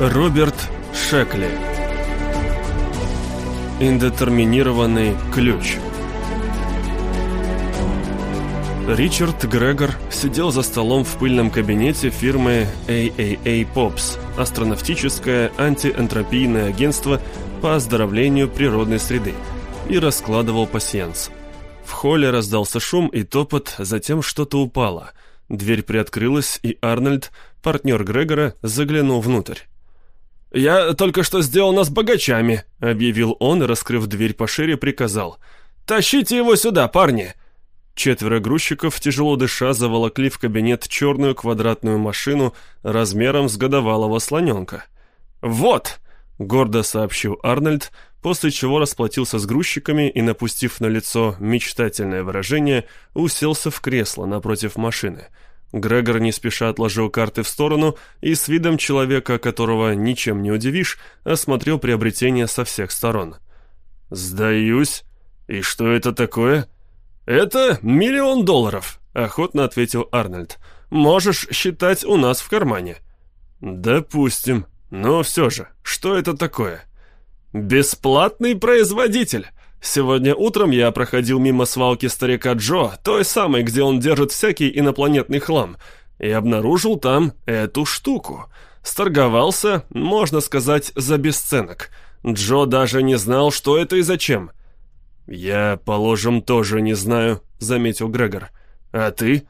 Роберт Шекли Индетерминированный ключ Ричард Грегор сидел за столом в пыльном кабинете фирмы AAA Pops, астронавтическое антиэнтропийное агентство по оздоровлению природной среды, и раскладывал пасьянс. В холле раздался шум и топот, затем что-то упало. Дверь приоткрылась, и Арнольд, партнер Грегора, заглянул внутрь. «Я только что сделал нас богачами», — объявил он раскрыв дверь пошире, приказал. «Тащите его сюда, парни!» Четверо грузчиков, тяжело дыша, заволокли в кабинет черную квадратную машину размером с годовалого слоненка. «Вот!» — гордо сообщил Арнольд, после чего расплатился с грузчиками и, напустив на лицо мечтательное выражение, уселся в кресло напротив машины — Грегор не спеша отложил карты в сторону и с видом человека, которого ничем не удивишь, осмотрел приобретение со всех сторон. «Сдаюсь. И что это такое?» «Это миллион долларов», — охотно ответил Арнольд. «Можешь считать у нас в кармане». «Допустим. Но все же, что это такое?» «Бесплатный производитель. Сегодня утром я проходил мимо свалки старика Джо, той самой, где он держит всякий инопланетный хлам, и обнаружил там эту штуку. Сторговался, можно сказать, за бесценок. Джо даже не знал, что это и зачем. «Я, положим, тоже не знаю», — заметил Грегор. «А ты?»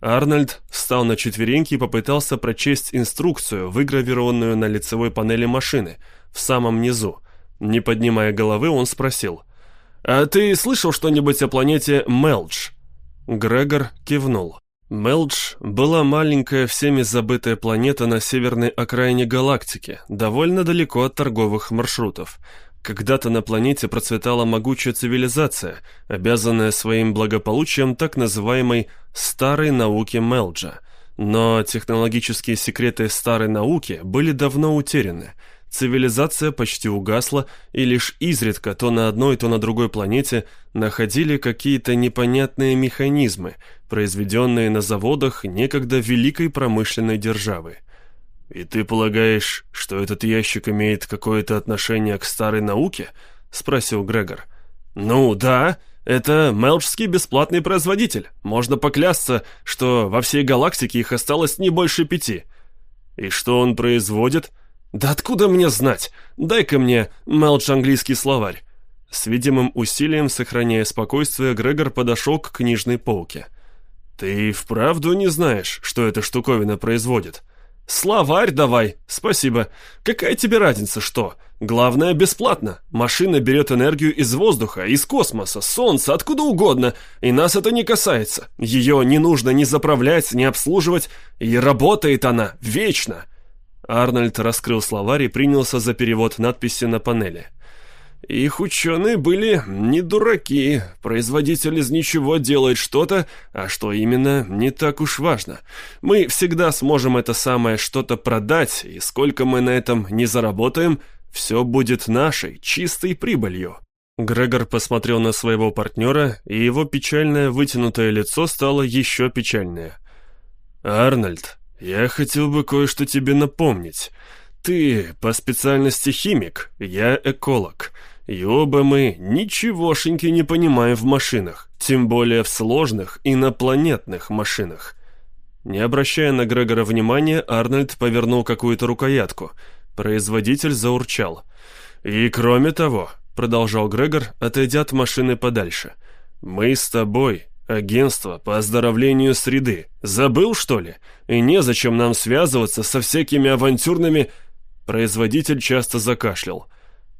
Арнольд встал на четвереньки и попытался прочесть инструкцию, выгравированную на лицевой панели машины, в самом низу. Не поднимая головы, он спросил. «А ты слышал что-нибудь о планете Мелдж?» Грегор кивнул. Мелдж была маленькая, всеми забытая планета на северной окраине галактики, довольно далеко от торговых маршрутов. Когда-то на планете процветала могучая цивилизация, обязанная своим благополучием так называемой «старой науке Мелджа». Но технологические секреты старой науки были давно утеряны – Цивилизация почти угасла, и лишь изредка то на одной, то на другой планете находили какие-то непонятные механизмы, произведенные на заводах некогда великой промышленной державы. «И ты полагаешь, что этот ящик имеет какое-то отношение к старой науке?» — спросил Грегор. «Ну да, это мелчский бесплатный производитель. Можно поклясться, что во всей галактике их осталось не больше пяти». «И что он производит?» «Да откуда мне знать? Дай-ка мне Мелч английский словарь». С видимым усилием, сохраняя спокойствие, Грегор подошел к книжной полке. «Ты вправду не знаешь, что эта штуковина производит?» «Словарь давай, спасибо. Какая тебе разница, что? Главное, бесплатно. Машина берет энергию из воздуха, из космоса, солнца, откуда угодно, и нас это не касается. Ее не нужно ни заправлять, ни обслуживать, и работает она вечно». Арнольд раскрыл словарь и принялся за перевод надписи на панели. Их ученые были не дураки. Производитель из ничего делает что-то, а что именно, не так уж важно. Мы всегда сможем это самое что-то продать, и сколько мы на этом не заработаем, все будет нашей, чистой прибылью. Грегор посмотрел на своего партнера, и его печальное вытянутое лицо стало еще печальнее. «Арнольд, «Я хотел бы кое-что тебе напомнить. Ты по специальности химик, я эколог. И оба мы ничегошеньки не понимаем в машинах, тем более в сложных инопланетных машинах». Не обращая на Грегора внимания, Арнольд повернул какую-то рукоятку. Производитель заурчал. «И кроме того», — продолжал Грегор, отойдя от машины подальше, — «мы с тобой Агентство по оздоровлению среды. Забыл, что ли? И незачем нам связываться со всякими авантюрными...» Производитель часто закашлял.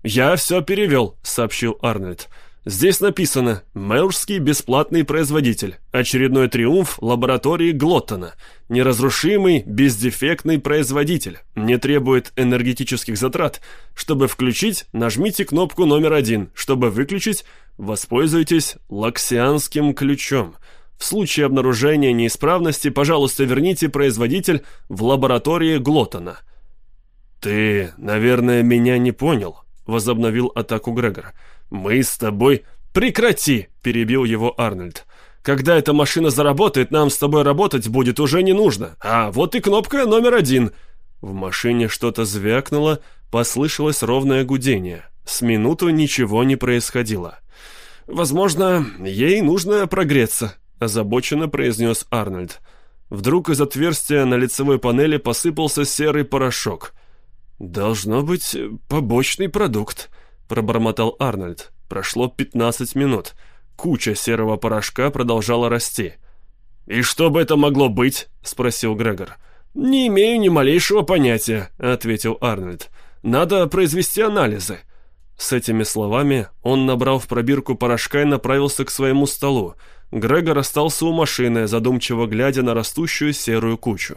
«Я все перевел», — сообщил Арнольд. «Здесь написано «Мелжский бесплатный производитель. Очередной триумф лаборатории Глоттона. Неразрушимый, бездефектный производитель. Не требует энергетических затрат. Чтобы включить, нажмите кнопку номер один. Чтобы выключить, Воспользуйтесь лаксианским ключом. В случае обнаружения неисправности, пожалуйста, верните производитель в лаборатории Глоттона. «Ты, наверное, меня не понял», — возобновил атаку Грегор. «Мы с тобой...» «Прекрати!» — перебил его Арнольд. «Когда эта машина заработает, нам с тобой работать будет уже не нужно. А вот и кнопка номер один». В машине что-то звякнуло, послышалось ровное гудение. С минуту ничего не происходило. «Возможно, ей нужно прогреться», — озабоченно произнес Арнольд. Вдруг из отверстия на лицевой панели посыпался серый порошок. «Должно быть побочный продукт», — пробормотал Арнольд. Прошло 15 минут. Куча серого порошка продолжала расти. «И что бы это могло быть?» — спросил Грегор. «Не имею ни малейшего понятия», — ответил Арнольд. «Надо произвести анализы». С этими словами он набрал в пробирку порошка и направился к своему столу. Грегор остался у машины, задумчиво глядя на растущую серую кучу.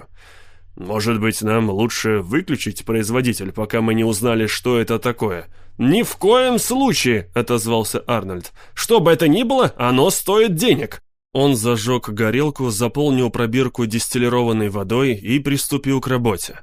«Может быть, нам лучше выключить производитель, пока мы не узнали, что это такое?» «Ни в коем случае!» — отозвался Арнольд. «Что бы это ни было, оно стоит денег!» Он зажег горелку, заполнил пробирку дистиллированной водой и приступил к работе.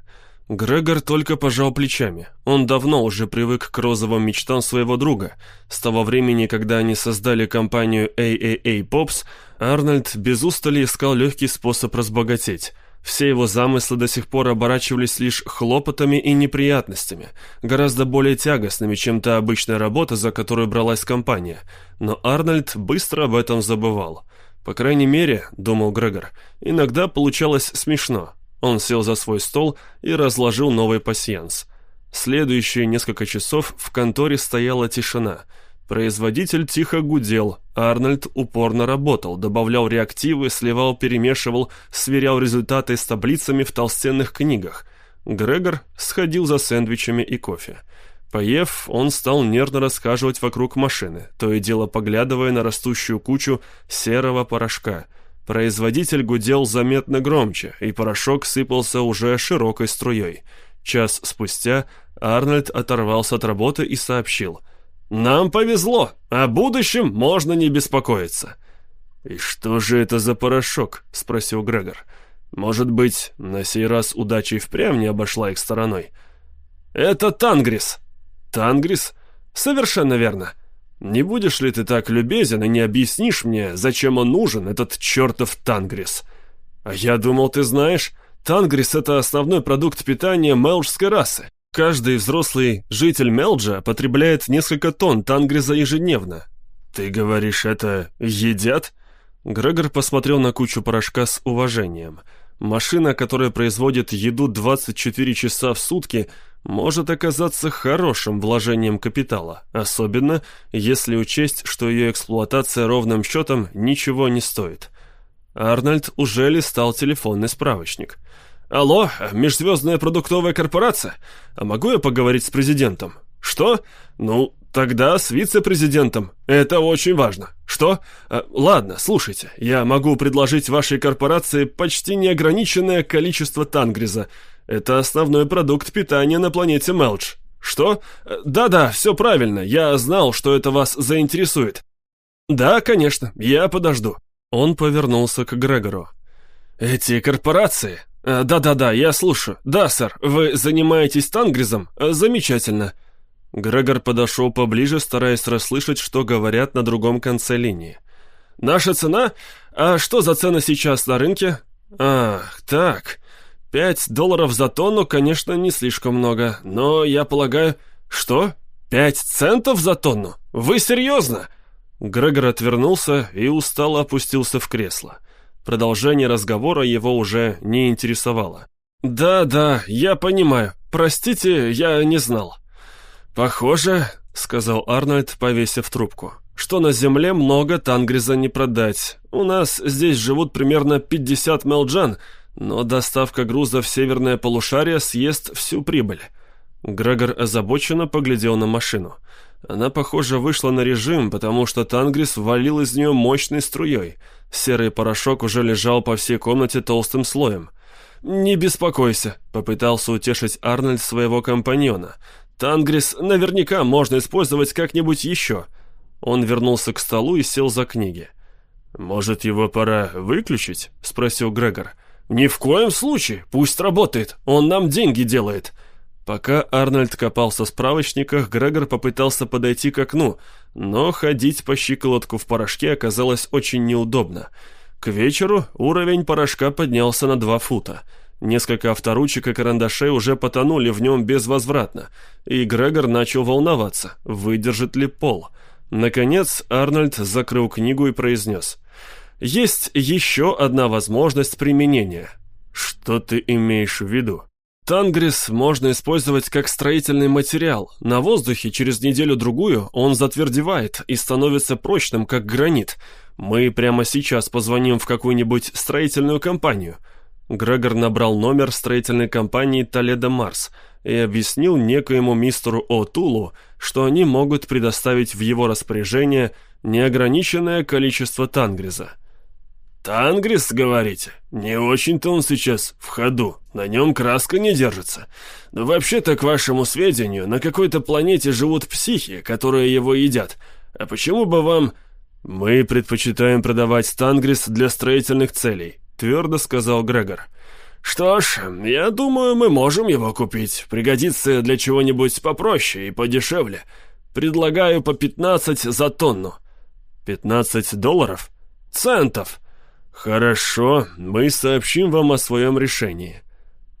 Грегор только пожал плечами. Он давно уже привык к розовым мечтам своего друга. С того времени, когда они создали компанию AAA Pops, Арнольд без устали искал легкий способ разбогатеть. Все его замыслы до сих пор оборачивались лишь хлопотами и неприятностями, гораздо более тягостными, чем та обычная работа, за которую бралась компания. Но Арнольд быстро об этом забывал. По крайней мере, думал Грегор, иногда получалось смешно. Он сел за свой стол и разложил новый пасьянс. Следующие несколько часов в конторе стояла тишина – Производитель тихо гудел, Арнольд упорно работал, добавлял реактивы, сливал, перемешивал, сверял результаты с таблицами в толстенных книгах. Грегор сходил за сэндвичами и кофе. Поев, он стал нервно рассказывать вокруг машины, то и дело поглядывая на растущую кучу серого порошка. Производитель гудел заметно громче, и порошок сыпался уже широкой струей. Час спустя Арнольд оторвался от работы и сообщил – «Нам повезло, о будущем можно не беспокоиться». «И что же это за порошок?» — спросил Грегор. «Может быть, на сей раз удача и впрямь не обошла их стороной?» «Это Тангрис». «Тангрис? Совершенно верно. Не будешь ли ты так любезен и не объяснишь мне, зачем он нужен, этот чертов Тангрис?» «А я думал, ты знаешь, Тангрис — это основной продукт питания мелжской расы. Каждый взрослый житель Мелджа потребляет несколько тонн тангриза ежедневно. Ты говоришь, это едят? Грегор посмотрел на кучу порошка с уважением. Машина, которая производит еду 24 часа в сутки, может оказаться хорошим вложением капитала, особенно если учесть, что ее эксплуатация ровным счетом ничего не стоит. Арнольд уже листал телефонный справочник – «Алло, межзвездная продуктовая корпорация? А могу я поговорить с президентом?» «Что? Ну, тогда с вице-президентом. Это очень важно. Что? А, ладно, слушайте, я могу предложить вашей корпорации почти неограниченное количество тангриза. Это основной продукт питания на планете Мелдж. Что? Да-да, все правильно, я знал, что это вас заинтересует. Да, конечно, я подожду». Он повернулся к Грегору. «Эти корпорации, Э, «Да-да-да, я слушаю. Да, сэр, вы занимаетесь тангризом? Э, замечательно». Грегор подошел поближе, стараясь расслышать, что говорят на другом конце линии. «Наша цена? А что за цена сейчас на рынке?» «Ах, так. Пять долларов за тонну, конечно, не слишком много, но я полагаю...» «Что? Пять центов за тонну? Вы серьезно?» Грегор отвернулся и устало опустился в кресло. Продолжение разговора его уже не интересовало. «Да-да, я понимаю. Простите, я не знал». «Похоже», — сказал Арнольд, повесив трубку, «что на земле много тангриза не продать. У нас здесь живут примерно 50 мелджан, но доставка груза в северное полушарие съест всю прибыль». Грегор озабоченно поглядел на машину. Она, похоже, вышла на режим, потому что Тангрис валил из нее мощной струей — Серый порошок уже лежал по всей комнате толстым слоем. «Не беспокойся», — попытался утешить Арнольд своего компаньона. «Тангрис наверняка можно использовать как-нибудь еще». Он вернулся к столу и сел за книги. «Может, его пора выключить?» — спросил Грегор. «Ни в коем случае! Пусть работает! Он нам деньги делает!» Пока Арнольд копался в справочниках, Грегор попытался подойти к окну, но ходить по щиколотку в порошке оказалось очень неудобно. К вечеру уровень порошка поднялся на два фута. Несколько авторучек и карандашей уже потонули в нем безвозвратно, и Грегор начал волноваться, выдержит ли пол. Наконец Арнольд закрыл книгу и произнес. «Есть еще одна возможность применения». «Что ты имеешь в виду?» Тангрис можно использовать как строительный материал. На воздухе через неделю-другую он затвердевает и становится прочным, как гранит. Мы прямо сейчас позвоним в какую-нибудь строительную компанию. Грегор набрал номер строительной компании «Толедо Марс» и объяснил некоему мистеру О'Тулу, что они могут предоставить в его распоряжение неограниченное количество тангриза. «Тангрис, говорите? Не очень-то он сейчас в ходу, на нем краска не держится. Но вообще-то, к вашему сведению, на какой-то планете живут психи, которые его едят. А почему бы вам...» «Мы предпочитаем продавать тангрис для строительных целей», — твердо сказал Грегор. «Что ж, я думаю, мы можем его купить. Пригодится для чего-нибудь попроще и подешевле. Предлагаю по 15 за тонну». «15 долларов?» «Центов». «Хорошо, мы сообщим вам о своем решении».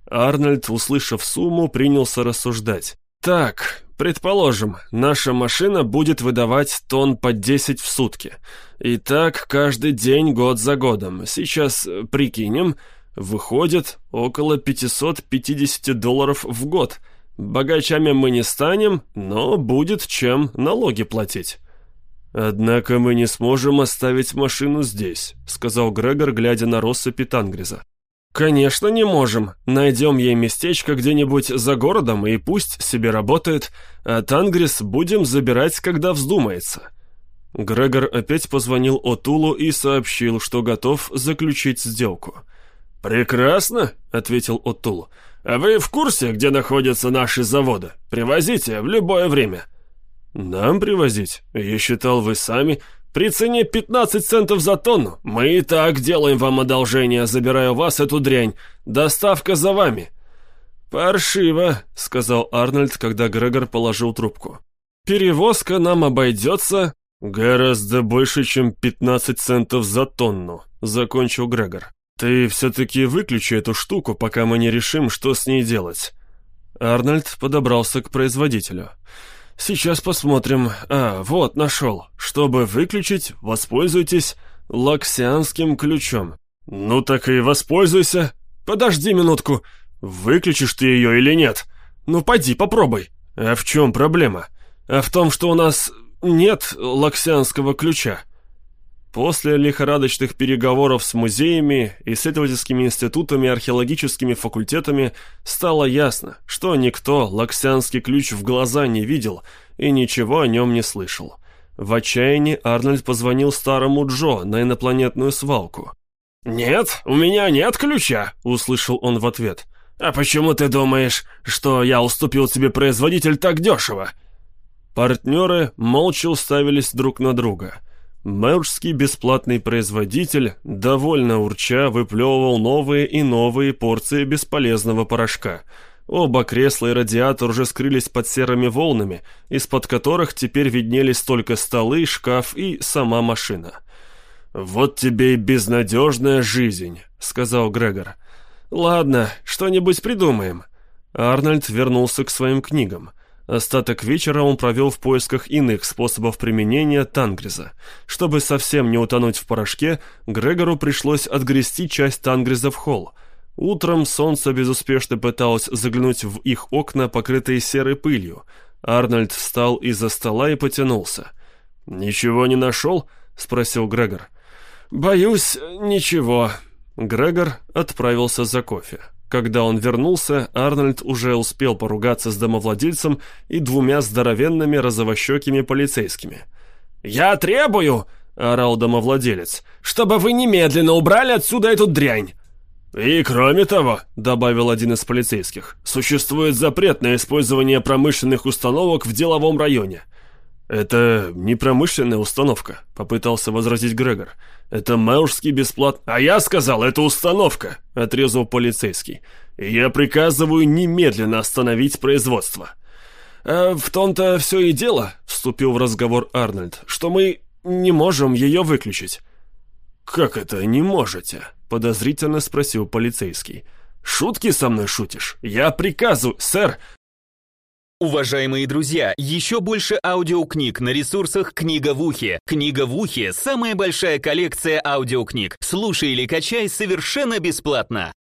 Арнольд, услышав сумму, принялся рассуждать. «Так, предположим, наша машина будет выдавать тонн по 10 в сутки. И так каждый день год за годом. Сейчас э, прикинем, выходит около 550 долларов в год. Богачами мы не станем, но будет чем налоги платить». «Однако мы не сможем оставить машину здесь», — сказал Грегор, глядя на россыпи Тангриза. «Конечно не можем. Найдем ей местечко где-нибудь за городом и пусть себе работает, а Тангрис будем забирать, когда вздумается». Грегор опять позвонил Отулу и сообщил, что готов заключить сделку. «Прекрасно», — ответил Отул. «А вы в курсе, где находятся наши заводы? Привозите в любое время». «Нам привозить? Я считал, вы сами...» «При цене 15 центов за тонну. Мы и так делаем вам одолжение, забирая у вас эту дрянь. Доставка за вами». «Паршиво», — сказал Арнольд, когда Грегор положил трубку. «Перевозка нам обойдется...» «Гораздо больше, чем 15 центов за тонну», — закончил Грегор. «Ты все-таки выключи эту штуку, пока мы не решим, что с ней делать». Арнольд подобрался к производителю. Сейчас посмотрим. А, вот, нашел. Чтобы выключить, воспользуйтесь лаксианским ключом. Ну так и воспользуйся. Подожди минутку. Выключишь ты ее или нет? Ну пойди, попробуй. А в чем проблема? А в том, что у нас нет лаксианского ключа. После лихорадочных переговоров с музеями, исследовательскими институтами, археологическими факультетами стало ясно, что никто лаксианский ключ в глаза не видел и ничего о нем не слышал. В отчаянии Арнольд позвонил старому Джо на инопланетную свалку. «Нет, у меня нет ключа», — услышал он в ответ. «А почему ты думаешь, что я уступил тебе производитель так дешево?» Партнеры молча уставились друг на друга — Мэржский бесплатный производитель, довольно урча, выплевывал новые и новые порции бесполезного порошка. Оба кресла и радиатор уже скрылись под серыми волнами, из-под которых теперь виднелись только столы, шкаф и сама машина. «Вот тебе и безнадежная жизнь», — сказал Грегор. «Ладно, что-нибудь придумаем». Арнольд вернулся к своим книгам. Остаток вечера он провел в поисках иных способов применения тангриза. Чтобы совсем не утонуть в порошке, Грегору пришлось отгрести часть тангриза в холл. Утром солнце безуспешно пыталось заглянуть в их окна, покрытые серой пылью. Арнольд встал из-за стола и потянулся. «Ничего не нашел?» — спросил Грегор. «Боюсь, ничего». Грегор отправился за кофе. Когда он вернулся, Арнольд уже успел поругаться с домовладельцем и двумя здоровенными розовощекими полицейскими. «Я требую!» — орал домовладелец. «Чтобы вы немедленно убрали отсюда эту дрянь!» «И кроме того», — добавил один из полицейских, «существует запрет на использование промышленных установок в деловом районе». «Это не промышленная установка», — попытался возразить Грегор. «Это Мэушский бесплат...» «А я сказал, это установка!» — отрезал полицейский. «Я приказываю немедленно остановить производство». «А в том-то все и дело», — вступил в разговор Арнольд, «что мы не можем ее выключить». «Как это не можете?» — подозрительно спросил полицейский. Шутки со мной шутишь? Я приказываю, сэр, Уважаемые друзья, еще больше аудиокниг на ресурсах «Книга в ухе». «Книга в ухе» — самая большая коллекция аудиокниг. Слушай или качай совершенно бесплатно.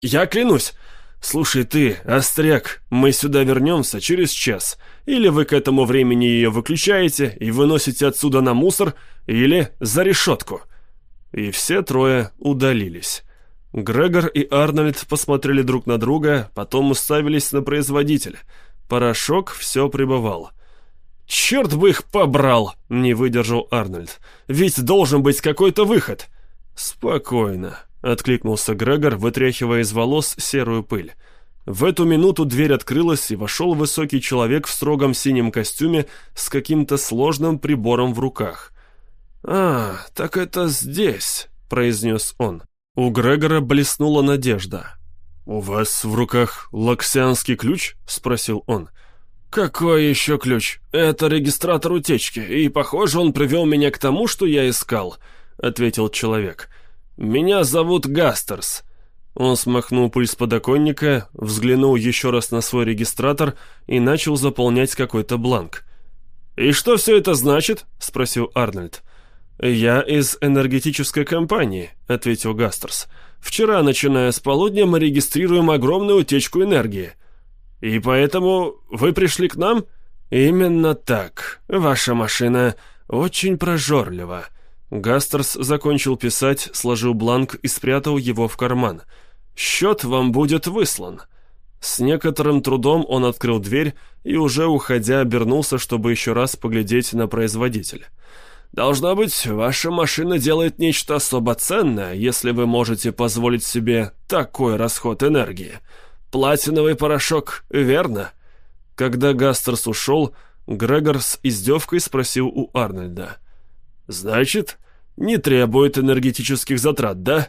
Я клянусь. Слушай ты, Остряк, мы сюда вернемся через час. Или вы к этому времени ее выключаете и выносите отсюда на мусор, или за решетку. И все трое удалились. Грегор и Арнольд посмотрели друг на друга, потом уставились на производителя — Порошок все прибывал. «Черт бы их побрал!» — не выдержал Арнольд. «Ведь должен быть какой-то выход!» «Спокойно», — откликнулся Грегор, вытряхивая из волос серую пыль. В эту минуту дверь открылась, и вошел высокий человек в строгом синем костюме с каким-то сложным прибором в руках. «А, так это здесь», — произнес он. У Грегора блеснула надежда. «У вас в руках лаксианский ключ?» — спросил он. «Какой еще ключ? Это регистратор утечки, и, похоже, он привел меня к тому, что я искал», — ответил человек. «Меня зовут Гастерс». Он смахнул пыль с подоконника, взглянул еще раз на свой регистратор и начал заполнять какой-то бланк. «И что все это значит?» — спросил Арнольд. «Я из энергетической компании», — ответил Гастерс. «Гастерс». Вчера, начиная с полудня, мы регистрируем огромную утечку энергии. И поэтому вы пришли к нам? Именно так. Ваша машина очень прожорлива. Гастерс закончил писать, сложил бланк и спрятал его в карман. Счет вам будет выслан. С некоторым трудом он открыл дверь и уже уходя обернулся, чтобы еще раз поглядеть на производителя. Должно быть, ваша машина делает нечто особо ценное, если вы можете позволить себе такой расход энергии. Платиновый порошок, верно?» Когда Гастерс ушел, Грегор с издевкой спросил у Арнольда. «Значит, не требует энергетических затрат, да?»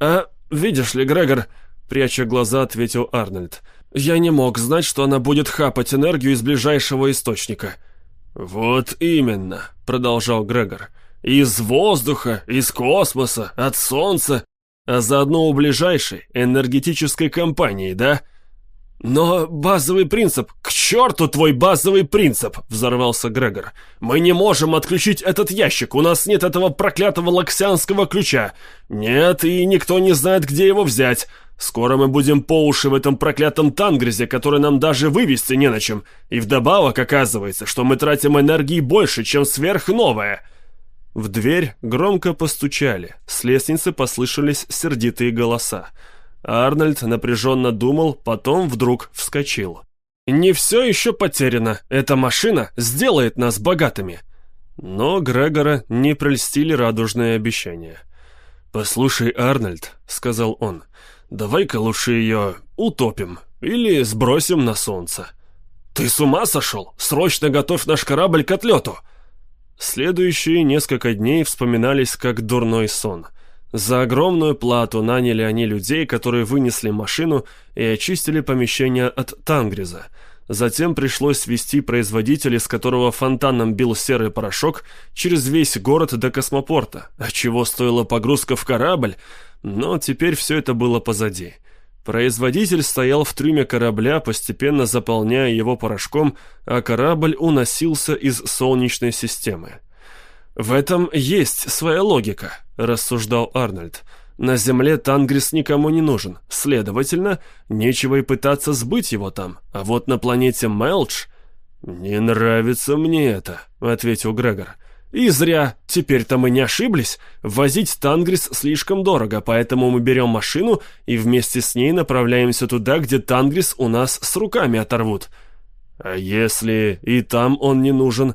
«А, видишь ли, Грегор...» — пряча глаза, ответил Арнольд. «Я не мог знать, что она будет хапать энергию из ближайшего источника». «Вот именно», — продолжал Грегор. «Из воздуха, из космоса, от Солнца, а заодно у ближайшей энергетической компании, да?» «Но базовый принцип... К черту твой базовый принцип!» — взорвался Грегор. «Мы не можем отключить этот ящик, у нас нет этого проклятого лаксианского ключа. Нет, и никто не знает, где его взять. Скоро мы будем по уши в этом проклятом тангризе, который нам даже вывести не на чем. И вдобавок оказывается, что мы тратим энергии больше, чем сверхновая». В дверь громко постучали, с лестницы послышались сердитые голоса. Арнольд напряженно думал, потом вдруг вскочил. «Не все еще потеряно. Эта машина сделает нас богатыми». Но Грегора не прельстили радужные обещания. «Послушай, Арнольд», — сказал он, — «давай-ка лучше ее утопим или сбросим на солнце». «Ты с ума сошел? Срочно готовь наш корабль к отлету!» Следующие несколько дней вспоминались как дурной сон — за огромную плату наняли они людей, которые вынесли машину и очистили помещение от тангриза. Затем пришлось вести производителя, с которого фонтаном бил серый порошок, через весь город до космопорта, отчего стоила погрузка в корабль, но теперь все это было позади. Производитель стоял в трюме корабля, постепенно заполняя его порошком, а корабль уносился из Солнечной системы. «В этом есть своя логика», — рассуждал Арнольд. «На Земле Тангрис никому не нужен, следовательно, нечего и пытаться сбыть его там. А вот на планете Мелдж...» «Не нравится мне это», — ответил Грегор. «И зря. Теперь-то мы не ошиблись. Возить Тангрис слишком дорого, поэтому мы берем машину и вместе с ней направляемся туда, где Тангрис у нас с руками оторвут». «А если и там он не нужен?»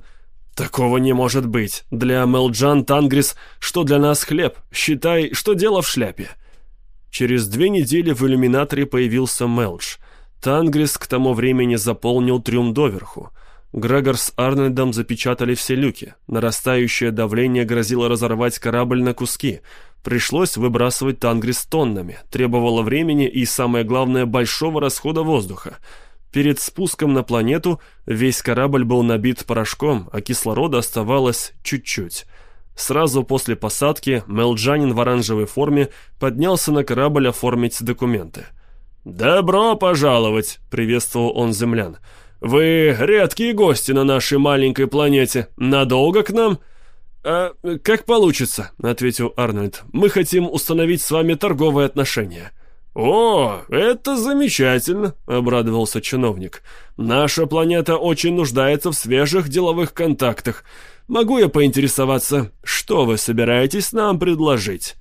«Такого не может быть. Для Мелджан Тангрис, что для нас хлеб. Считай, что дело в шляпе». Через две недели в иллюминаторе появился Мелдж. Тангрис к тому времени заполнил трюм доверху. Грегор с Арнольдом запечатали все люки. Нарастающее давление грозило разорвать корабль на куски. Пришлось выбрасывать Тангрис тоннами. Требовало времени и, самое главное, большого расхода воздуха. Перед спуском на планету весь корабль был набит порошком, а кислорода оставалось чуть-чуть. Сразу после посадки Мелджанин в оранжевой форме поднялся на корабль оформить документы. «Добро пожаловать!» — приветствовал он землян. «Вы редкие гости на нашей маленькой планете. Надолго к нам?» «А, как получится», — ответил Арнольд. «Мы хотим установить с вами торговые отношения». «О, это замечательно», — обрадовался чиновник. «Наша планета очень нуждается в свежих деловых контактах. Могу я поинтересоваться, что вы собираетесь нам предложить?»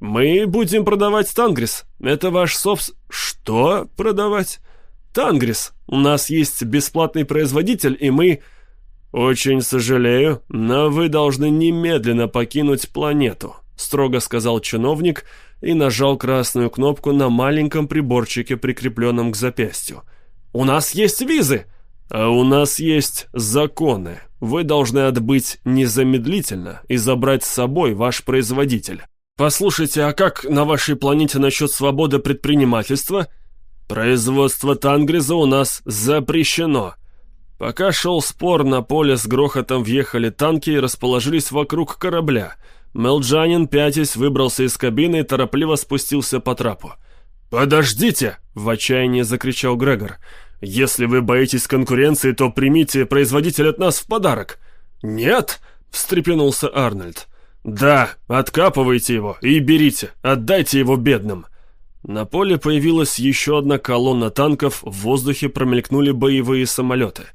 «Мы будем продавать Тангрис. Это ваш собс...» «Что продавать?» «Тангрис. У нас есть бесплатный производитель, и мы...» «Очень сожалею, но вы должны немедленно покинуть планету», — строго сказал чиновник и нажал красную кнопку на маленьком приборчике, прикрепленном к запястью. «У нас есть визы!» «А у нас есть законы. Вы должны отбыть незамедлительно и забрать с собой ваш производитель». «Послушайте, а как на вашей планете насчет свободы предпринимательства?» «Производство тангриза у нас запрещено», Пока шел спор, на поле с грохотом въехали танки и расположились вокруг корабля. Мелджанин, пятясь, выбрался из кабины и торопливо спустился по трапу. «Подождите!» — в отчаянии закричал Грегор. «Если вы боитесь конкуренции, то примите производитель от нас в подарок». «Нет!» — встрепенулся Арнольд. «Да, откапывайте его и берите, отдайте его бедным». На поле появилась еще одна колонна танков, в воздухе промелькнули боевые самолеты —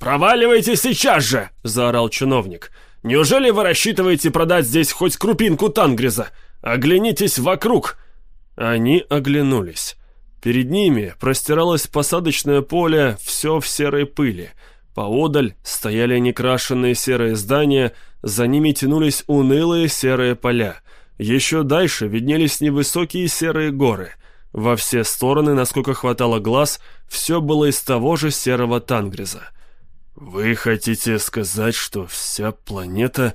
«Проваливайте сейчас же!» — заорал чиновник. «Неужели вы рассчитываете продать здесь хоть крупинку тангриза? Оглянитесь вокруг!» Они оглянулись. Перед ними простиралось посадочное поле, все в серой пыли. Поодаль стояли некрашенные серые здания, за ними тянулись унылые серые поля. Еще дальше виднелись невысокие серые горы. Во все стороны, насколько хватало глаз, все было из того же серого тангриза. «Вы хотите сказать, что вся планета...»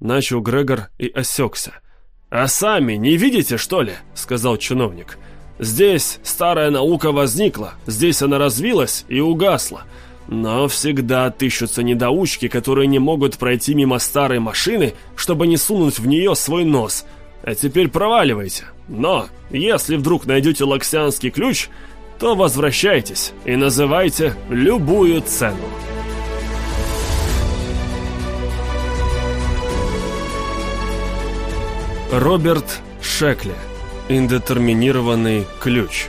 Начал Грегор и осекся. «А сами не видите, что ли?» — сказал чиновник. «Здесь старая наука возникла, здесь она развилась и угасла. Но всегда отыщутся недоучки, которые не могут пройти мимо старой машины, чтобы не сунуть в нее свой нос. А теперь проваливайте. Но, если вдруг найдете лаксианский ключ, то возвращайтесь и называйте любую цену». Роберт Шекли. Индетерминированный ключ.